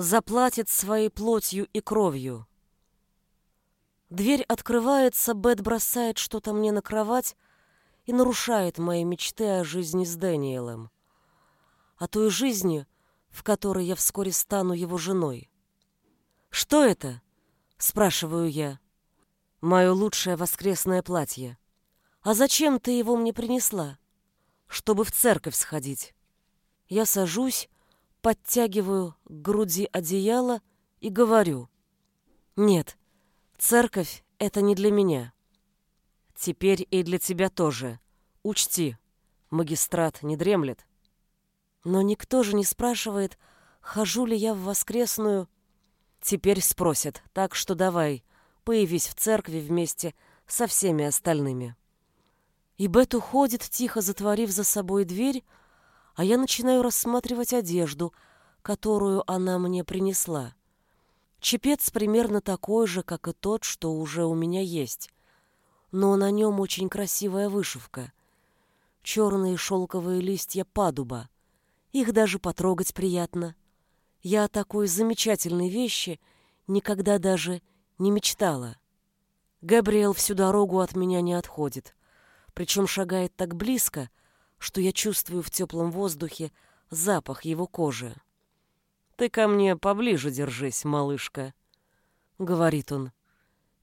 заплатит своей плотью и кровью. Дверь открывается, Бет бросает что-то мне на кровать и нарушает мои мечты о жизни с Дэниелом. О той жизни, в которой я вскоре стану его женой. «Что это?» — спрашиваю я. «Мое лучшее воскресное платье. А зачем ты его мне принесла?» «Чтобы в церковь сходить». Я сажусь, подтягиваю к груди одеяло и говорю. «Нет, церковь — это не для меня. Теперь и для тебя тоже. Учти, магистрат не дремлет». Но никто же не спрашивает, хожу ли я в воскресную. Теперь спросят, так что давай, появись в церкви вместе со всеми остальными. И Бет уходит, тихо затворив за собой дверь, а я начинаю рассматривать одежду, которую она мне принесла. Чепец примерно такой же, как и тот, что уже у меня есть, но на нем очень красивая вышивка. Черные шелковые листья падуба. Их даже потрогать приятно. Я о такой замечательной вещи никогда даже не мечтала. Габриэл всю дорогу от меня не отходит, причем шагает так близко, что я чувствую в теплом воздухе запах его кожи. «Ты ко мне поближе держись, малышка», — говорит он.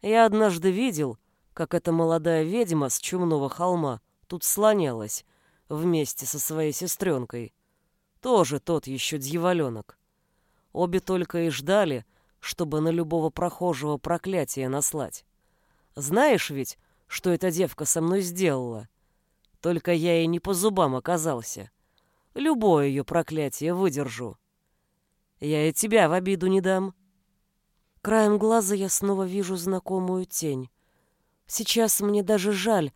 «Я однажды видел, как эта молодая ведьма с Чумного холма тут слонялась вместе со своей сестренкой. Тоже тот еще дьяволенок. Обе только и ждали, чтобы на любого прохожего проклятие наслать. Знаешь ведь, что эта девка со мной сделала?» Только я ей не по зубам оказался. Любое ее проклятие выдержу. Я и тебя в обиду не дам. Краем глаза я снова вижу знакомую тень. Сейчас мне даже жаль,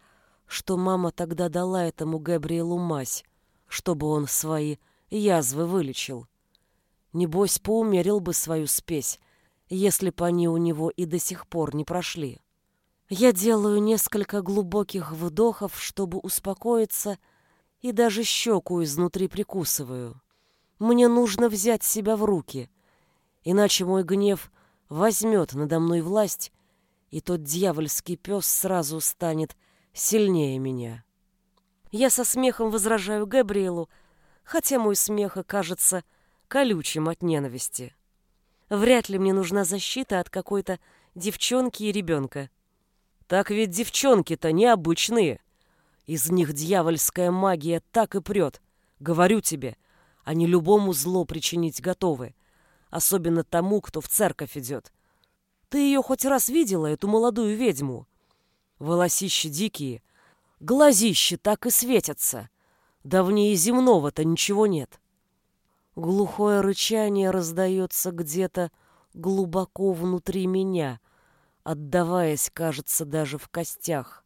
что мама тогда дала этому Габриэлу мазь, чтобы он свои язвы вылечил. Небось, поумерил бы свою спесь, если бы они у него и до сих пор не прошли. Я делаю несколько глубоких вдохов, чтобы успокоиться, и даже щеку изнутри прикусываю. Мне нужно взять себя в руки, иначе мой гнев возьмет надо мной власть, и тот дьявольский пес сразу станет сильнее меня. Я со смехом возражаю Габриэлу, хотя мой смех окажется колючим от ненависти. Вряд ли мне нужна защита от какой-то девчонки и ребенка. Так ведь девчонки-то необычные. Из них дьявольская магия так и прет. Говорю тебе, они любому зло причинить готовы. Особенно тому, кто в церковь идет. Ты ее хоть раз видела, эту молодую ведьму? Волосища дикие, глазища так и светятся. Да в ней земного-то ничего нет. Глухое рычание раздается где-то глубоко внутри меня — отдаваясь, кажется, даже в костях.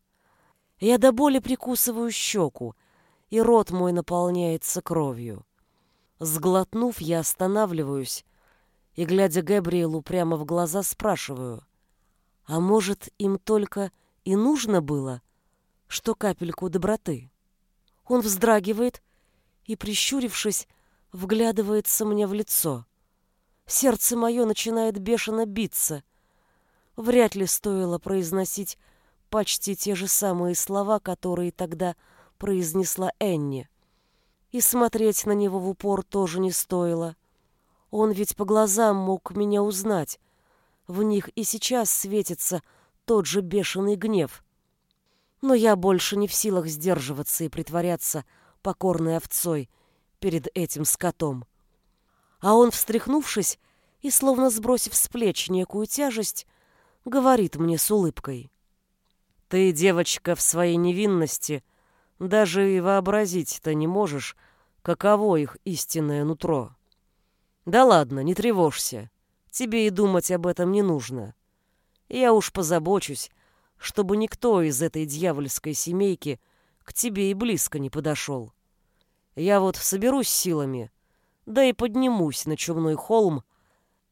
Я до боли прикусываю щеку, и рот мой наполняется кровью. Сглотнув, я останавливаюсь и, глядя Габриэлу прямо в глаза, спрашиваю, а может, им только и нужно было, что капельку доброты? Он вздрагивает и, прищурившись, вглядывается мне в лицо. Сердце мое начинает бешено биться — Вряд ли стоило произносить почти те же самые слова, которые тогда произнесла Энни. И смотреть на него в упор тоже не стоило. Он ведь по глазам мог меня узнать. В них и сейчас светится тот же бешеный гнев. Но я больше не в силах сдерживаться и притворяться покорной овцой перед этим скотом. А он, встряхнувшись и словно сбросив с плеч некую тяжесть, говорит мне с улыбкой. Ты, девочка, в своей невинности даже и вообразить-то не можешь, каково их истинное нутро. Да ладно, не тревожься. Тебе и думать об этом не нужно. Я уж позабочусь, чтобы никто из этой дьявольской семейки к тебе и близко не подошел. Я вот соберусь силами, да и поднимусь на чумной холм,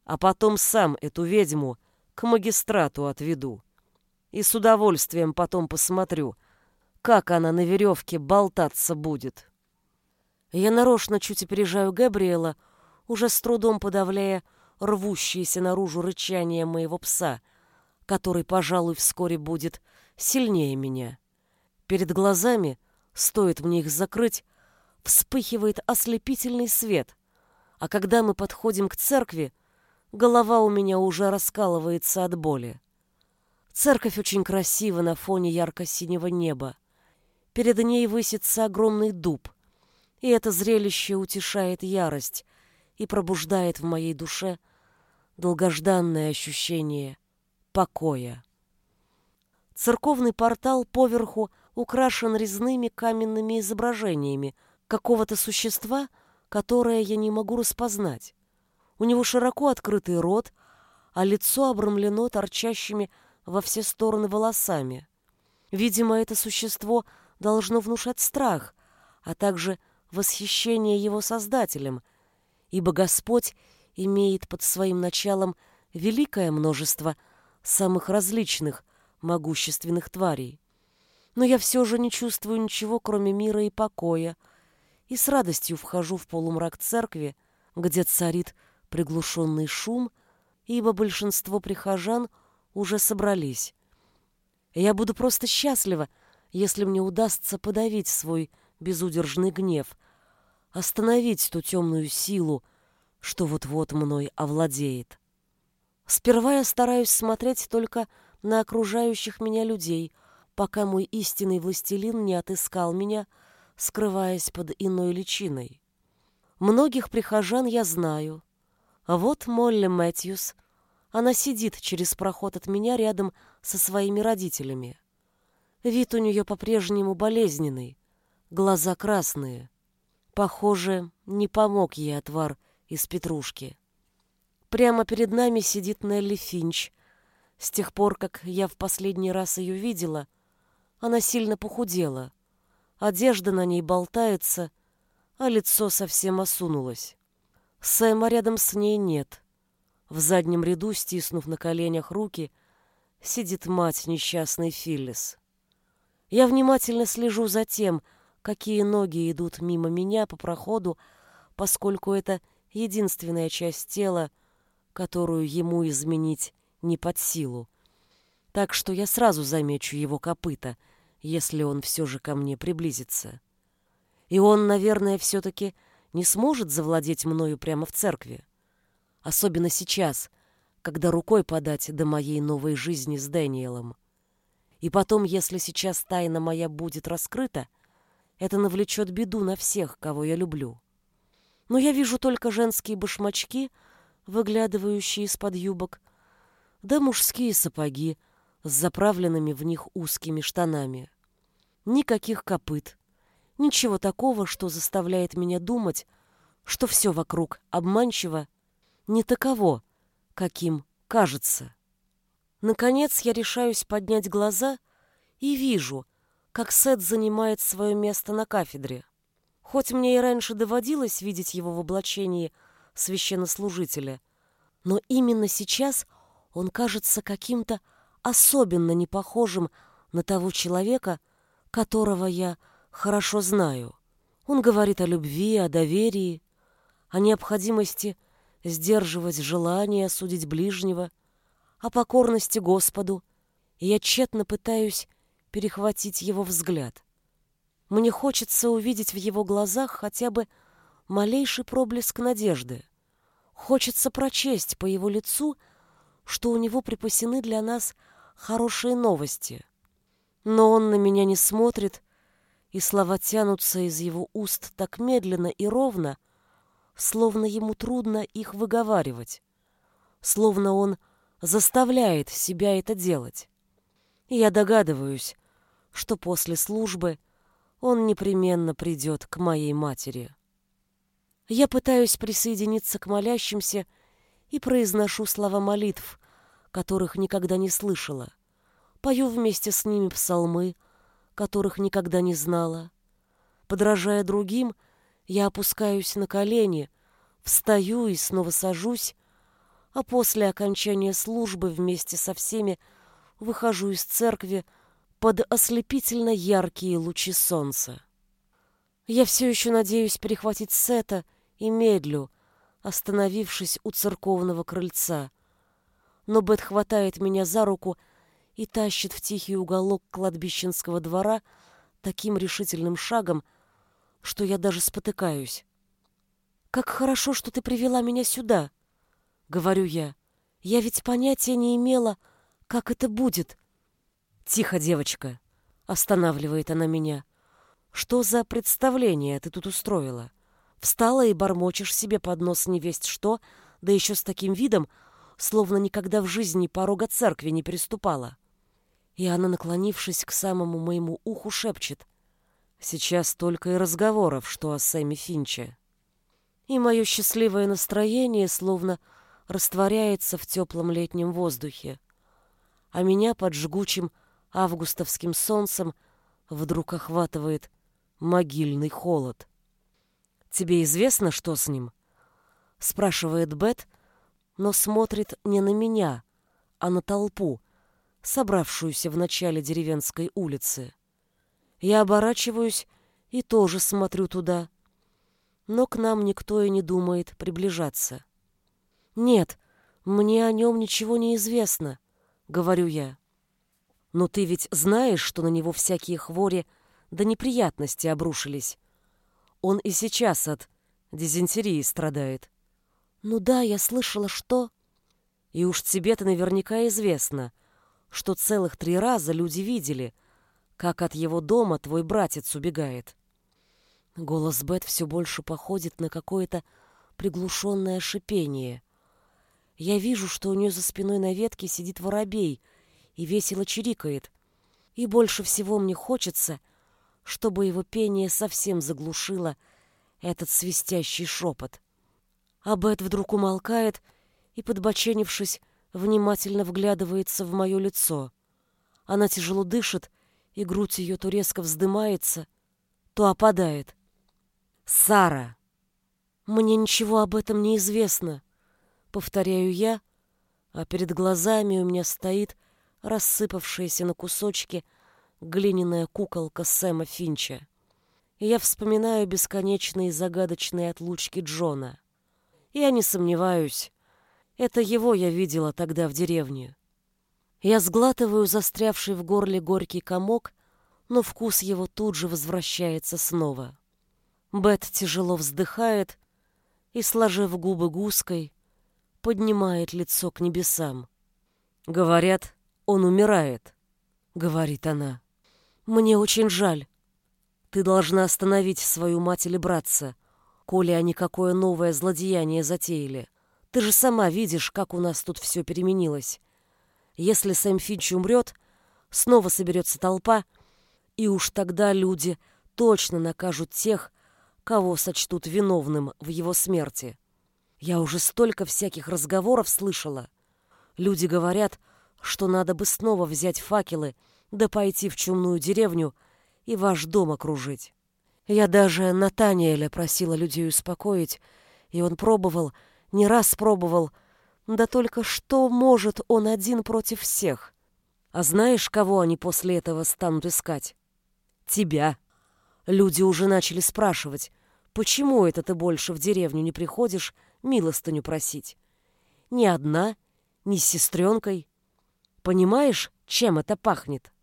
а потом сам эту ведьму к магистрату отведу. И с удовольствием потом посмотрю, как она на веревке болтаться будет. Я нарочно чуть опережаю Габриэла, уже с трудом подавляя рвущееся наружу рычание моего пса, который, пожалуй, вскоре будет сильнее меня. Перед глазами, стоит мне их закрыть, вспыхивает ослепительный свет, а когда мы подходим к церкви, голова у меня уже раскалывается от боли. Церковь очень красива на фоне ярко-синего неба. Перед ней высится огромный дуб, и это зрелище утешает ярость и пробуждает в моей душе долгожданное ощущение покоя. Церковный портал поверху украшен резными каменными изображениями какого-то существа, которое я не могу распознать. У него широко открытый рот, а лицо обрамлено торчащими во все стороны волосами. Видимо, это существо должно внушать страх, а также восхищение его создателем, ибо Господь имеет под своим началом великое множество самых различных могущественных тварей. Но я все же не чувствую ничего, кроме мира и покоя, и с радостью вхожу в полумрак церкви, где царит приглушенный шум, ибо большинство прихожан уже собрались. Я буду просто счастлива, если мне удастся подавить свой безудержный гнев, остановить ту темную силу, что вот-вот мной овладеет. Сперва я стараюсь смотреть только на окружающих меня людей, пока мой истинный властелин не отыскал меня, скрываясь под иной личиной. Многих прихожан я знаю. Вот Молли Мэтьюс. Она сидит через проход от меня рядом со своими родителями. Вид у нее по-прежнему болезненный, глаза красные. Похоже, не помог ей отвар из петрушки. Прямо перед нами сидит Нелли Финч. С тех пор, как я в последний раз ее видела, она сильно похудела. Одежда на ней болтается, а лицо совсем осунулось. Сэма рядом с ней нет. В заднем ряду, стиснув на коленях руки, сидит мать несчастной Филлис. Я внимательно слежу за тем, какие ноги идут мимо меня по проходу, поскольку это единственная часть тела, которую ему изменить не под силу. Так что я сразу замечу его копыта, если он все же ко мне приблизится. И он, наверное, все-таки не сможет завладеть мною прямо в церкви. Особенно сейчас, когда рукой подать до моей новой жизни с Дэниелом. И потом, если сейчас тайна моя будет раскрыта, это навлечет беду на всех, кого я люблю. Но я вижу только женские башмачки, выглядывающие из-под юбок, да мужские сапоги с заправленными в них узкими штанами. Никаких копыт, ничего такого, что заставляет меня думать, что все вокруг обманчиво, не таково, каким кажется. Наконец я решаюсь поднять глаза и вижу, как Сет занимает свое место на кафедре. Хоть мне и раньше доводилось видеть его в облачении священнослужителя, но именно сейчас он кажется каким-то особенно непохожим на того человека, которого я хорошо знаю. Он говорит о любви, о доверии, о необходимости сдерживать желание судить ближнего — о покорности Господу, и я тщетно пытаюсь перехватить его взгляд. Мне хочется увидеть в его глазах хотя бы малейший проблеск надежды. Хочется прочесть по его лицу, что у него припасены для нас хорошие новости. Но он на меня не смотрит, и слова тянутся из его уст так медленно и ровно, словно ему трудно их выговаривать, словно он заставляет себя это делать. Я догадываюсь, что после службы он непременно придет к моей матери. Я пытаюсь присоединиться к молящимся и произношу слова молитв, которых никогда не слышала. Пою вместе с ними псалмы, которых никогда не знала. Подражая другим, я опускаюсь на колени, встаю и снова сажусь, а после окончания службы вместе со всеми выхожу из церкви под ослепительно яркие лучи солнца. Я все еще надеюсь перехватить Сета и медлю, остановившись у церковного крыльца. Но Бет хватает меня за руку и тащит в тихий уголок кладбищенского двора таким решительным шагом, что я даже спотыкаюсь. «Как хорошо, что ты привела меня сюда!» — говорю я. «Я ведь понятия не имела, как это будет». «Тихо, девочка!» — останавливает она меня. «Что за представление ты тут устроила? Встала и бормочешь себе под нос невесть что, да еще с таким видом, словно никогда в жизни порога церкви не переступала». И она, наклонившись к самому моему уху, шепчет. «Сейчас только и разговоров, что о Сэме Финче». И мое счастливое настроение словно растворяется в теплом летнем воздухе, а меня под жгучим августовским солнцем вдруг охватывает могильный холод. «Тебе известно, что с ним?» — спрашивает Бет, но смотрит не на меня, а на толпу, собравшуюся в начале деревенской улицы. Я оборачиваюсь и тоже смотрю туда, но к нам никто и не думает приближаться. «Нет, мне о нем ничего не известно», — говорю я. «Но ты ведь знаешь, что на него всякие хвори да неприятности обрушились. Он и сейчас от дизентерии страдает». «Ну да, я слышала, что...» «И уж тебе-то наверняка известно, что целых три раза люди видели, как от его дома твой братец убегает». Голос Бет все больше походит на какое-то приглушенное шипение. Я вижу, что у нее за спиной на ветке сидит воробей и весело чирикает. И больше всего мне хочется, чтобы его пение совсем заглушило этот свистящий шепот. А Бет вдруг умолкает и, подбоченившись, внимательно вглядывается в мое лицо. Она тяжело дышит, и грудь ее то резко вздымается, то опадает. Сара. Мне ничего об этом не известно, повторяю я, а перед глазами у меня стоит рассыпавшаяся на кусочки глиняная куколка Сэма Финча. И я вспоминаю бесконечные загадочные отлучки Джона. Я не сомневаюсь, это его я видела тогда в деревне. Я сглатываю застрявший в горле горький комок, но вкус его тут же возвращается снова. Бет тяжело вздыхает и, сложив губы гуской, поднимает лицо к небесам. «Говорят, он умирает», — говорит она. «Мне очень жаль. Ты должна остановить свою мать или братца, коли они какое новое злодеяние затеяли. Ты же сама видишь, как у нас тут все переменилось. Если Сэм Финч умрет, снова соберется толпа, и уж тогда люди точно накажут тех, кого сочтут виновным в его смерти. Я уже столько всяких разговоров слышала. Люди говорят, что надо бы снова взять факелы, да пойти в чумную деревню и ваш дом окружить. Я даже Натаниэля просила людей успокоить, и он пробовал, не раз пробовал, да только что может он один против всех? А знаешь, кого они после этого станут искать? Тебя. Люди уже начали спрашивать, почему это ты больше в деревню не приходишь милостыню просить? Ни одна, ни с сестренкой. Понимаешь, чем это пахнет?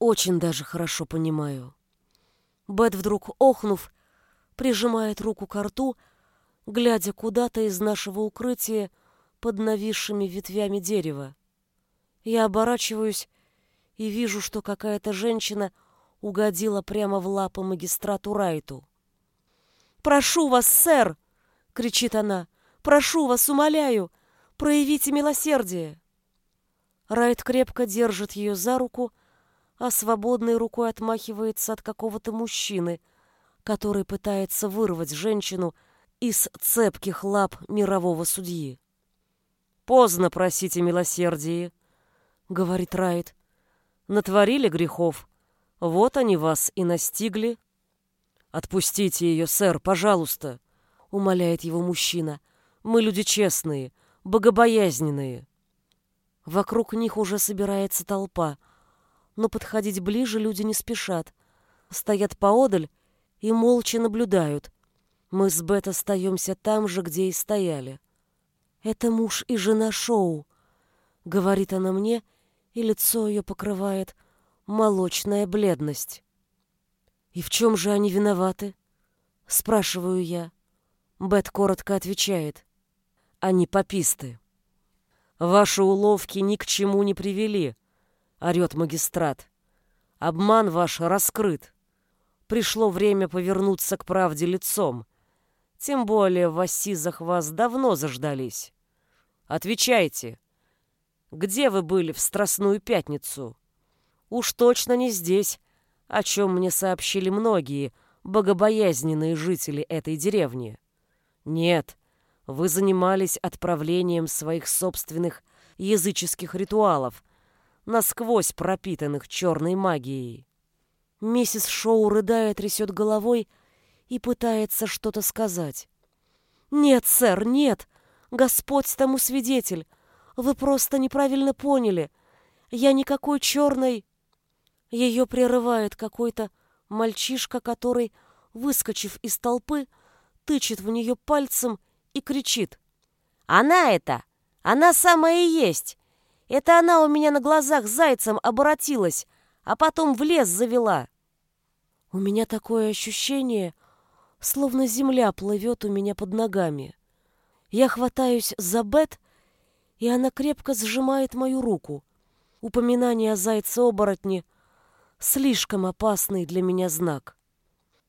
Очень даже хорошо понимаю. Бет вдруг охнув, прижимает руку к рту, глядя куда-то из нашего укрытия под нависшими ветвями дерева. Я оборачиваюсь и вижу, что какая-то женщина — угодила прямо в лапы магистрату Райту. «Прошу вас, сэр!» — кричит она. «Прошу вас, умоляю, проявите милосердие!» Райт крепко держит ее за руку, а свободной рукой отмахивается от какого-то мужчины, который пытается вырвать женщину из цепких лап мирового судьи. «Поздно просите милосердие», — говорит Райт. «Натворили грехов, вот они вас и настигли. Отпустите ее, сэр, пожалуйста, умоляет его мужчина. Мы люди честные, богобоязненные. Вокруг них уже собирается толпа, но подходить ближе люди не спешат. Стоят поодаль и молча наблюдают. Мы с Бет остаемся там же, где и стояли. «Это муж и жена Шоу», — говорит она мне, и лицо ее покрывает молочная бледность. «И в чем же они виноваты?» — спрашиваю я. Бет коротко отвечает. «Они пописты». «Ваши уловки ни к чему не привели», — орет магистрат. «Обман ваш раскрыт. Пришло время повернуться к правде лицом. Тем более в Ассизах вас давно заждались. Отвечайте, где вы были в Страстную Пятницу? Уж точно не здесь, о чем мне сообщили многие богобоязненные жители этой деревни. Нет, вы занимались отправлением своих собственных языческих ритуалов, насквозь пропитанных черной магией. Миссис Шоу рыдая трясет головой и пытается что-то сказать. «Нет, сэр, нет! Господь тому свидетель! Вы просто неправильно поняли! Я никакой черной...» Ее прерывает какой-то мальчишка, который, выскочив из толпы, тычет в нее пальцем и кричит. «Она это! Она самая и есть! Это она у меня на глазах зайцем оборотилась, а потом в лес завела!» У меня такое ощущение, словно земля плывет у меня под ногами. Я хватаюсь за Бет, и она крепко сжимает мою руку. Упоминание о зайце-оборотне — слишком опасный для меня знак.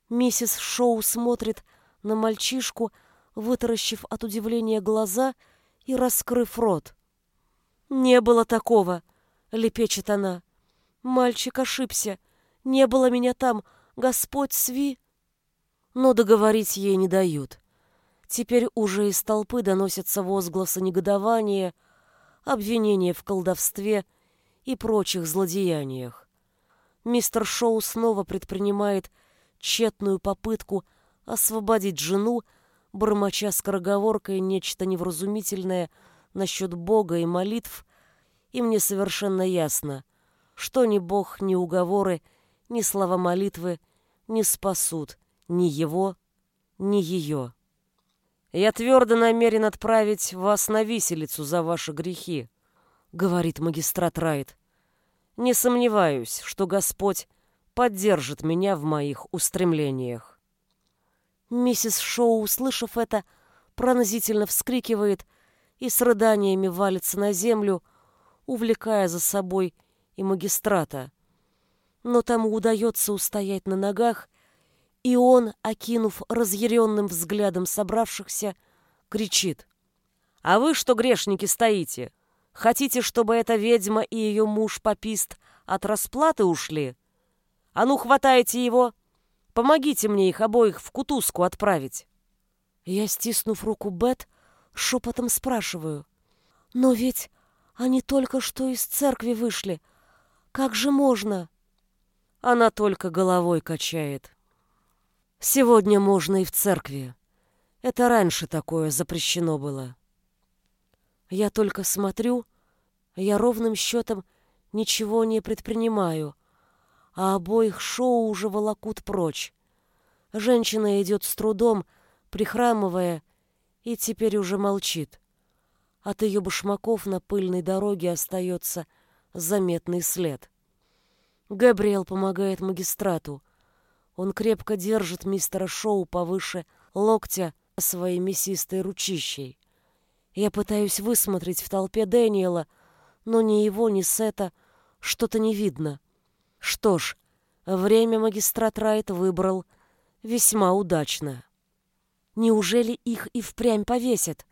Миссис Шоу смотрит на мальчишку, вытаращив от удивления глаза и раскрыв рот. «Не было такого!» — лепечет она. «Мальчик ошибся. Не было меня там. Господь сви...» но договорить ей не дают. Теперь уже из толпы доносятся возгласы негодования, обвинения в колдовстве и прочих злодеяниях. Мистер Шоу снова предпринимает тщетную попытку освободить жену, бормоча скороговоркой нечто невразумительное насчет Бога и молитв, и мне совершенно ясно, что ни Бог, ни уговоры, ни слова молитвы не спасут ни его, ни ее. «Я твердо намерен отправить вас на виселицу за ваши грехи», — говорит магистрат Райт. «Не сомневаюсь, что Господь поддержит меня в моих устремлениях». Миссис Шоу, услышав это, пронзительно вскрикивает и с рыданиями валится на землю, увлекая за собой и магистрата. Но тому удается устоять на ногах и он, окинув разъяренным взглядом собравшихся, кричит. «А вы что, грешники, стоите? Хотите, чтобы эта ведьма и ее муж-попист от расплаты ушли? А ну, хватайте его! Помогите мне их обоих в кутузку отправить!» Я, стиснув руку Бет, шепотом спрашиваю. «Но ведь они только что из церкви вышли. Как же можно?» Она только головой качает. Сегодня можно и в церкви. Это раньше такое запрещено было. Я только смотрю, я ровным счетом ничего не предпринимаю, а обоих шоу уже волокут прочь. Женщина идет с трудом, прихрамывая, и теперь уже молчит. От ее башмаков на пыльной дороге остается заметный след. Габриэл помогает магистрату. Он крепко держит мистера Шоу повыше локтя своей мясистой ручищей. Я пытаюсь высмотреть в толпе Дэниела, но ни его, ни Сета что-то не видно. Что ж, время магистрат Райт выбрал весьма удачно. Неужели их и впрямь повесят?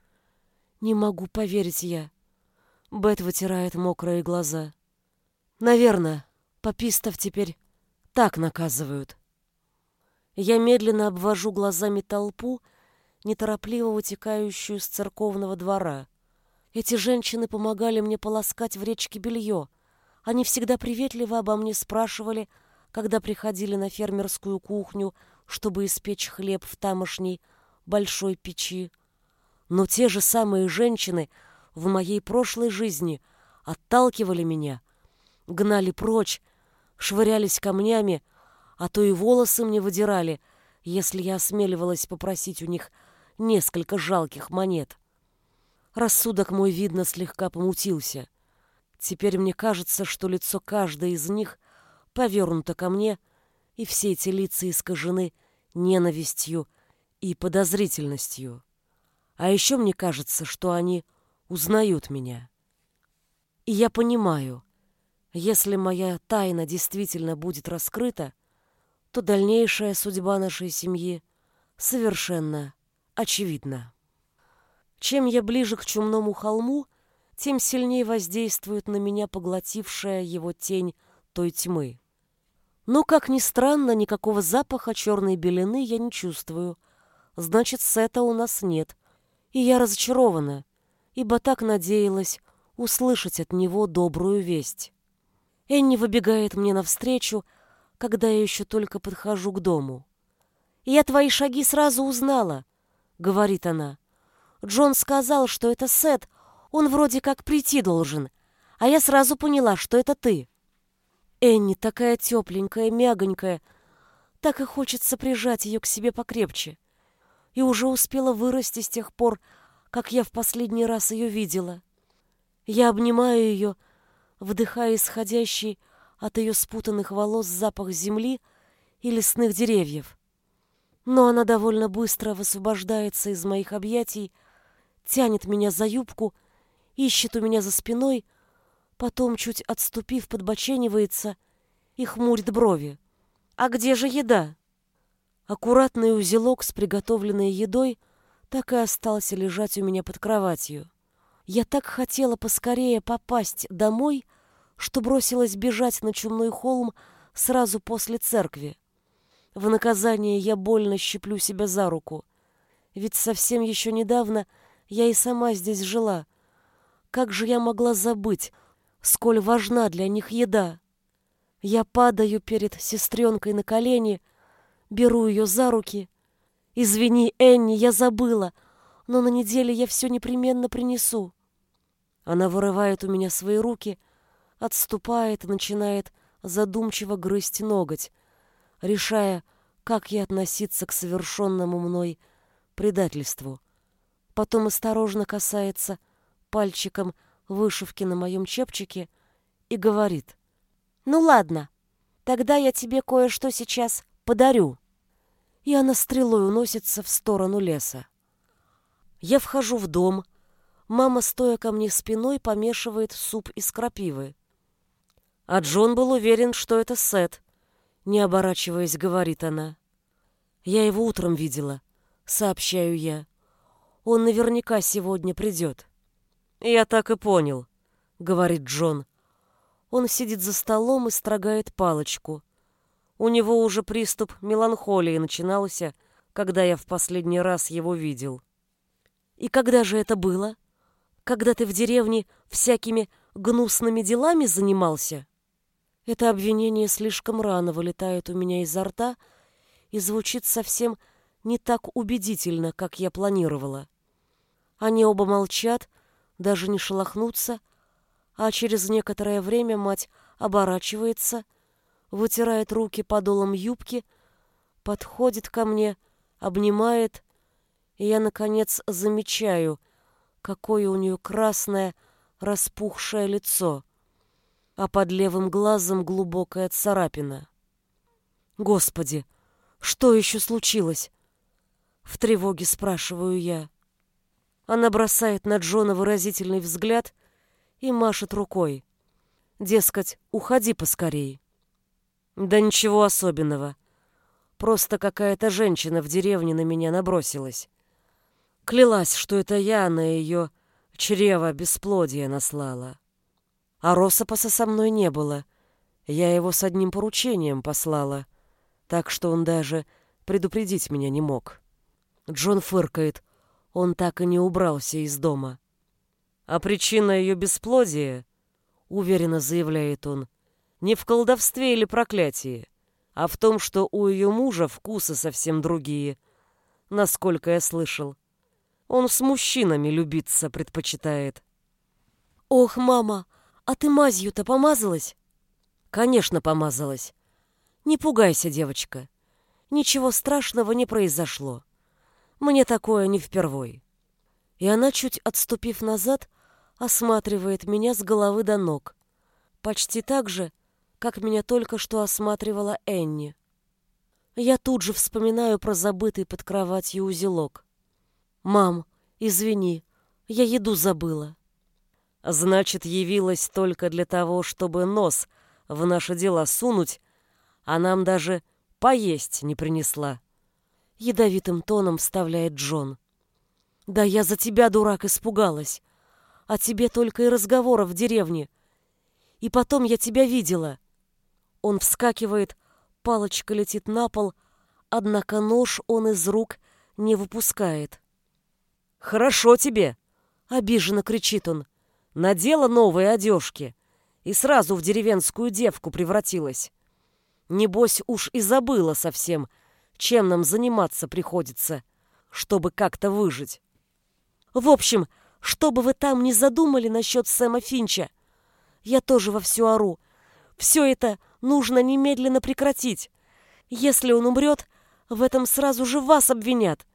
Не могу поверить я. Бет вытирает мокрые глаза. Наверное, попистов теперь так наказывают. Я медленно обвожу глазами толпу, неторопливо вытекающую с церковного двора. Эти женщины помогали мне полоскать в речке белье. Они всегда приветливо обо мне спрашивали, когда приходили на фермерскую кухню, чтобы испечь хлеб в тамошней большой печи. Но те же самые женщины в моей прошлой жизни отталкивали меня, гнали прочь, швырялись камнями, а то и волосы мне выдирали, если я осмеливалась попросить у них несколько жалких монет. Рассудок мой, видно, слегка помутился. Теперь мне кажется, что лицо каждой из них повернуто ко мне, и все эти лица искажены ненавистью и подозрительностью. А еще мне кажется, что они узнают меня. И я понимаю, если моя тайна действительно будет раскрыта, то дальнейшая судьба нашей семьи совершенно очевидна. Чем я ближе к чумному холму, тем сильнее воздействует на меня поглотившая его тень той тьмы. Но, как ни странно, никакого запаха черной белины я не чувствую. Значит, сета у нас нет. И я разочарована, ибо так надеялась услышать от него добрую весть. Энни выбегает мне навстречу, когда я еще только подхожу к дому. «Я твои шаги сразу узнала», — говорит она. «Джон сказал, что это Сет, он вроде как прийти должен, а я сразу поняла, что это ты». Энни такая тепленькая, мягонькая, так и хочется прижать ее к себе покрепче. И уже успела вырасти с тех пор, как я в последний раз ее видела. Я обнимаю ее, вдыхая исходящий от ее спутанных волос запах земли и лесных деревьев. Но она довольно быстро высвобождается из моих объятий, тянет меня за юбку, ищет у меня за спиной, потом, чуть отступив, подбоченивается и хмурит брови. «А где же еда?» Аккуратный узелок с приготовленной едой так и остался лежать у меня под кроватью. Я так хотела поскорее попасть домой, что бросилась бежать на чумной холм сразу после церкви. В наказание я больно щеплю себя за руку. Ведь совсем еще недавно я и сама здесь жила. Как же я могла забыть, сколь важна для них еда? Я падаю перед сестренкой на колени, беру ее за руки. «Извини, Энни, я забыла, но на неделе я все непременно принесу». Она вырывает у меня свои руки, отступает и начинает задумчиво грызть ноготь, решая, как ей относиться к совершенному мной предательству. Потом осторожно касается пальчиком вышивки на моем чепчике и говорит. «Ну ладно, тогда я тебе кое-что сейчас подарю». И она стрелой уносится в сторону леса. Я вхожу в дом, Мама, стоя ко мне спиной, помешивает суп из крапивы. А Джон был уверен, что это Сет. Не оборачиваясь, говорит она. Я его утром видела, сообщаю я. Он наверняка сегодня придет. Я так и понял, говорит Джон. Он сидит за столом и строгает палочку. У него уже приступ меланхолии начинался, когда я в последний раз его видел. И когда же это было? когда ты в деревне всякими гнусными делами занимался? Это обвинение слишком рано вылетает у меня изо рта и звучит совсем не так убедительно, как я планировала. Они оба молчат, даже не шелохнутся, а через некоторое время мать оборачивается, вытирает руки подолом юбки, подходит ко мне, обнимает, и я, наконец, замечаю — какое у нее красное, распухшее лицо, а под левым глазом глубокая царапина. Господи, что еще случилось? В тревоге спрашиваю я. Она бросает на Джона выразительный взгляд и машет рукой. Дескать, уходи поскорей. Да ничего особенного. Просто какая-то женщина в деревне на меня набросилась. Клялась, что это я на ее чрево бесплодия наслала. А Росопаса со мной не было. Я его с одним поручением послала, так что он даже предупредить меня не мог. Джон фыркает. Он так и не убрался из дома. А причина ее бесплодия, уверенно заявляет он, не в колдовстве или проклятии, а в том, что у ее мужа вкусы совсем другие, насколько я слышал. Он с мужчинами любиться предпочитает. Ох, мама, а ты мазью-то помазалась? Конечно, помазалась. Не пугайся, девочка. Ничего страшного не произошло. Мне такое не впервой. И она, чуть отступив назад, осматривает меня с головы до ног. Почти так же, как меня только что осматривала Энни. Я тут же вспоминаю про забытый под кроватью узелок. «Мам, извини, я еду забыла». «Значит, явилась только для того, чтобы нос в наши дела сунуть, а нам даже поесть не принесла». Ядовитым тоном вставляет Джон. «Да я за тебя, дурак, испугалась. А тебе только и разговоров в деревне. И потом я тебя видела». Он вскакивает, палочка летит на пол, однако нож он из рук не выпускает. «Хорошо тебе!» — обиженно кричит он. «Надела новые одежки и сразу в деревенскую девку превратилась. Небось, уж и забыла совсем, чем нам заниматься приходится, чтобы как-то выжить. В общем, что бы вы там ни задумали насчет Сэма Финча, я тоже вовсю ору. Все это нужно немедленно прекратить. Если он умрет, в этом сразу же вас обвинят.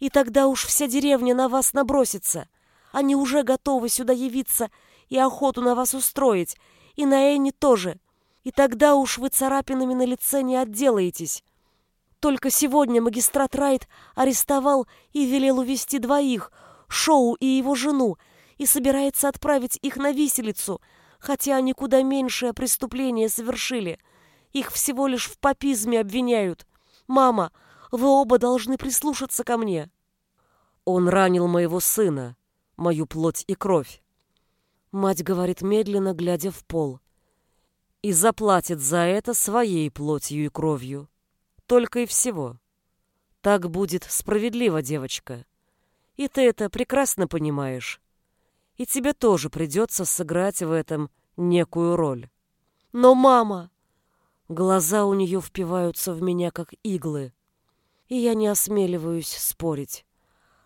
И тогда уж вся деревня на вас набросится. Они уже готовы сюда явиться и охоту на вас устроить, и на Энни тоже. И тогда уж вы царапинами на лице не отделаетесь. Только сегодня магистрат Райт арестовал и велел увести двоих, Шоу и его жену, и собирается отправить их на виселицу, хотя они куда меньшее преступление совершили. Их всего лишь в папизме обвиняют. Мама, вы оба должны прислушаться ко мне. Он ранил моего сына, мою плоть и кровь. Мать говорит медленно, глядя в пол. И заплатит за это своей плотью и кровью. Только и всего. Так будет справедливо, девочка. И ты это прекрасно понимаешь. И тебе тоже придется сыграть в этом некую роль. Но мама... Глаза у нее впиваются в меня, как иглы и я не осмеливаюсь спорить.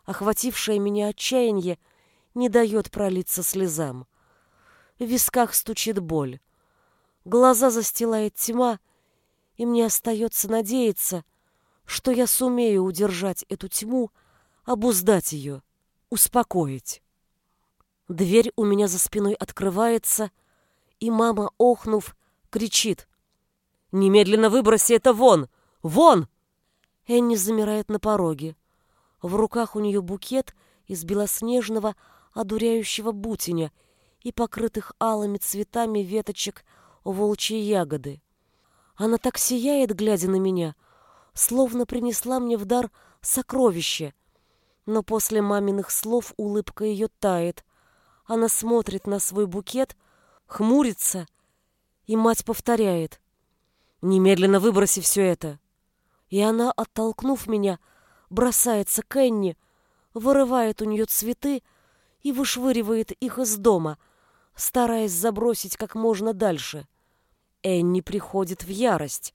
Охватившее меня отчаяние не дает пролиться слезам. В висках стучит боль. Глаза застилает тьма, и мне остается надеяться, что я сумею удержать эту тьму, обуздать ее, успокоить. Дверь у меня за спиной открывается, и мама, охнув, кричит. «Немедленно выброси это вон! Вон!» Энни замирает на пороге. В руках у нее букет из белоснежного, одуряющего бутиня и покрытых алыми цветами веточек волчьей ягоды. Она так сияет, глядя на меня, словно принесла мне в дар сокровище. Но после маминых слов улыбка ее тает. Она смотрит на свой букет, хмурится, и мать повторяет. «Немедленно выброси все это!» И она, оттолкнув меня, бросается к Энни, вырывает у нее цветы и вышвыривает их из дома, стараясь забросить как можно дальше. Энни приходит в ярость,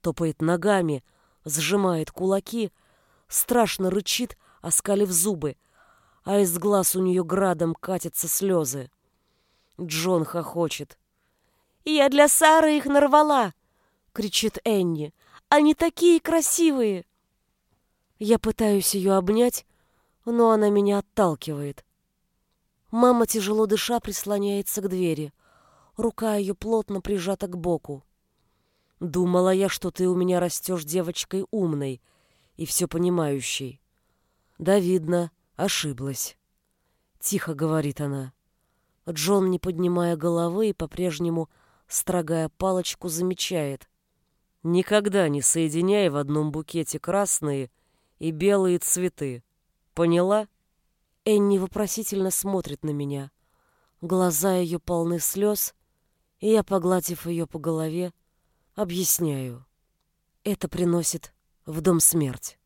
топает ногами, сжимает кулаки, страшно рычит, оскалив зубы, а из глаз у нее градом катятся слезы. Джон хохочет. «Я для Сары их нарвала!» — кричит Энни. Они такие красивые!» Я пытаюсь ее обнять, но она меня отталкивает. Мама, тяжело дыша, прислоняется к двери. Рука ее плотно прижата к боку. «Думала я, что ты у меня растешь девочкой умной и все понимающей. Да, видно, ошиблась». Тихо говорит она. Джон, не поднимая головы и по-прежнему строгая палочку, замечает. Никогда не соединяй в одном букете красные и белые цветы. Поняла? Энни вопросительно смотрит на меня. Глаза ее полны слез, и я, погладив ее по голове, объясняю. Это приносит в дом смерть.